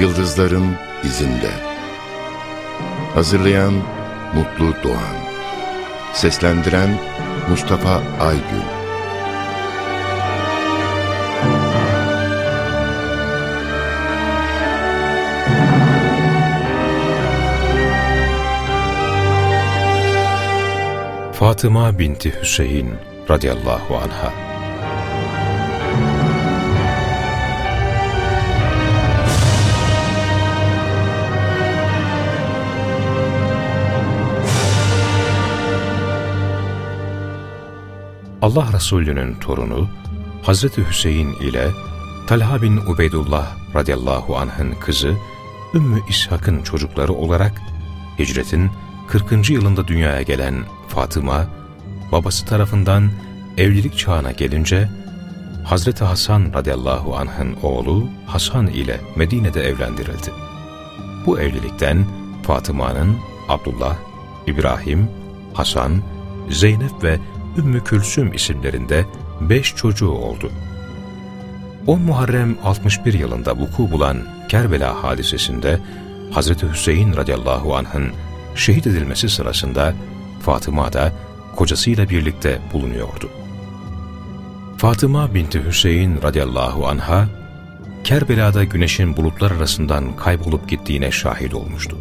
Yıldızların izinde. Hazırlayan Mutlu Doğan. Seslendiren Mustafa Aygün. Fatıma binti Hüseyin radıyallahu anha Allah Resulü'nün torunu Hazreti Hüseyin ile Talha bin Ubeydullah radıyallahu anh'ın kızı Ümmü İshak'ın çocukları olarak hicretin 40. yılında dünyaya gelen Fatıma, babası tarafından evlilik çağına gelince Hazreti Hasan radıyallahu anh'ın oğlu Hasan ile Medine'de evlendirildi. Bu evlilikten Fatıma'nın Abdullah, İbrahim, Hasan, Zeynep ve Ümmü Külsüm isimlerinde beş çocuğu oldu. 10 Muharrem 61 yılında vuku bulan Kerbela hadisesinde Hz. Hüseyin radıyallahu anh'ın şehit edilmesi sırasında Fatıma da kocasıyla birlikte bulunuyordu. Fatıma binti Hüseyin radıyallahu anha, Kerbela'da güneşin bulutlar arasından kaybolup gittiğine şahit olmuştu.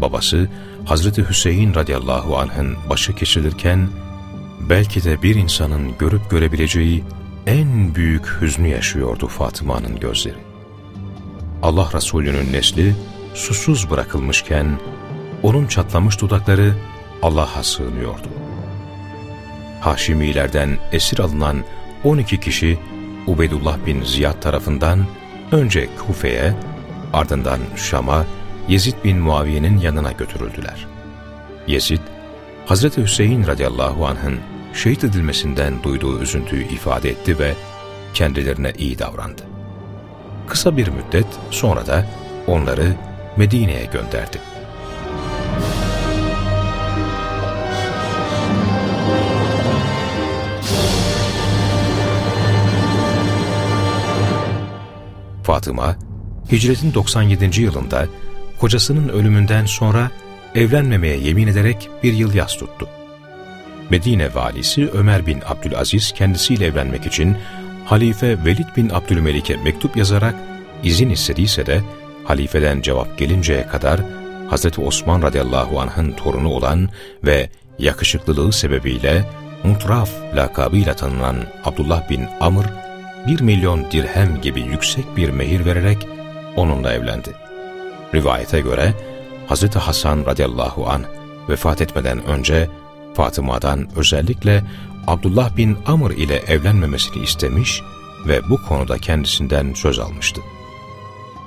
Babası Hazreti Hüseyin radıyallahu anh'ın başı kesilirken belki de bir insanın görüp görebileceği en büyük hüznü yaşıyordu Fatıma'nın gözleri. Allah Resulü'nün nesli susuz bırakılmışken onun çatlamış dudakları Allah'a sığınıyordu. Haşimilerden esir alınan 12 kişi Ubeydullah bin Ziyad tarafından önce Kufe'ye ardından Şam'a Yezid bin Muaviye'nin yanına götürüldüler. Yezid, Hazreti Hüseyin radıyallahu anh'ın şehit edilmesinden duyduğu üzüntüyü ifade etti ve kendilerine iyi davrandı. Kısa bir müddet sonra da onları Medine'ye gönderdi. Fatıma, hicretin 97. yılında kocasının ölümünden sonra evlenmemeye yemin ederek bir yıl yas tuttu. Medine valisi Ömer bin Abdülaziz kendisiyle evlenmek için Halife Velid bin Abdülmelik'e mektup yazarak izin istediyse de halifeden cevap gelinceye kadar Hz. Osman radıyallahu anh'ın torunu olan ve yakışıklılığı sebebiyle Mutraf lakabıyla tanınan Abdullah bin Amr, bir milyon dirhem gibi yüksek bir mehir vererek onunla evlendi. Rivayete göre Hz. Hasan radıyallahu anh vefat etmeden önce Fatıma'dan özellikle Abdullah bin Amr ile evlenmemesini istemiş ve bu konuda kendisinden söz almıştı.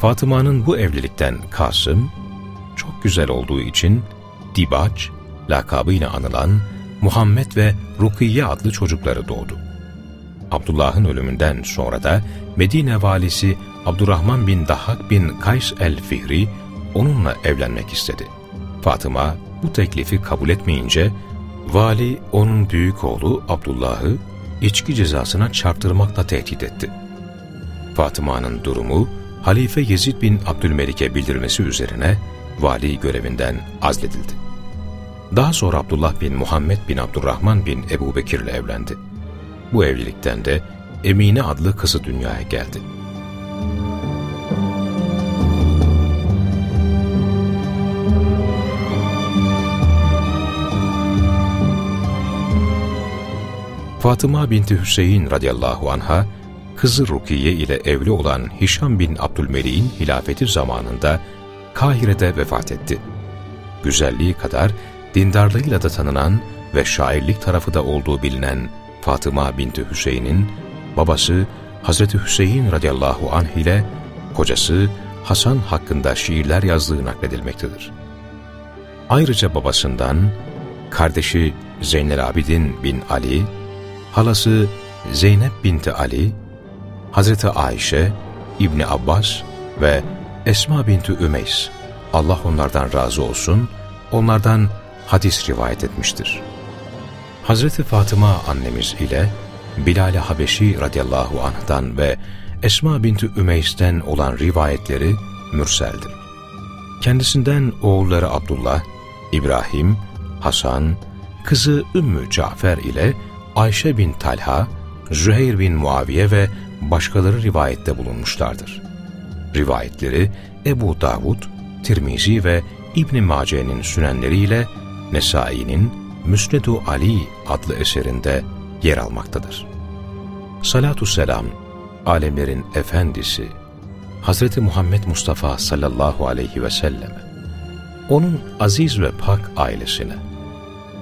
Fatıma'nın bu evlilikten Kasım, çok güzel olduğu için Dibaç, lakabıyla anılan Muhammed ve Rukiye adlı çocukları doğdu. Abdullah'ın ölümünden sonra da Medine valisi Abdurrahman bin Dahak bin Kays el-Fihri onunla evlenmek istedi. Fatıma bu teklifi kabul etmeyince Vali onun büyük oğlu Abdullah'ı içki cezasına çarptırmakla tehdit etti. Fatıma'nın durumu Halife Yezid bin Abdülmelik'e bildirmesi üzerine vali görevinden azledildi. Daha sonra Abdullah bin Muhammed bin Abdurrahman bin Ebu Bekir ile evlendi. Bu evlilikten de Emine adlı kızı dünyaya geldi. Fatıma binti Hüseyin radıyallahu anha, kızı Rukiye ile evli olan Hişam bin Abdülmelik'in hilafeti zamanında Kahire'de vefat etti. Güzelliği kadar dindarlığıyla da tanınan ve şairlik tarafı da olduğu bilinen Fatıma binti Hüseyin'in babası Hazreti Hüseyin radıyallahu anh ile kocası Hasan hakkında şiirler yazdığı nakledilmektedir. Ayrıca babasından kardeşi Zeynel Abidin bin Ali, halası Zeynep binti Ali, Hazreti Ayşe, İbni Abbas ve Esma binti Ümeys, Allah onlardan razı olsun, onlardan hadis rivayet etmiştir. Hazreti Fatıma annemiz ile Bilal-i Habeşi radıyallahu anh'dan ve Esma binti Ümeys'ten olan rivayetleri mürseldir. Kendisinden oğulları Abdullah, İbrahim, Hasan, kızı Ümmü Cafer ile Ayşe bin Talha, Züheyr bin Muaviye ve başkaları rivayette bulunmuşlardır. Rivayetleri Ebu Davud, Tirmizi ve İbn Mace'nin sünenleriyle Nesai'nin Müsnedu Ali adlı eserinde yer almaktadır. Salatü selam, alemlerin efendisi, Hazreti Muhammed Mustafa sallallahu aleyhi ve selleme, onun aziz ve pak ailesine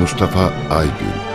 Mustafa Aygün